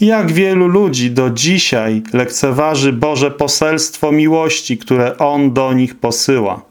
Jak wielu ludzi do dzisiaj lekceważy Boże poselstwo miłości, które On do nich posyła.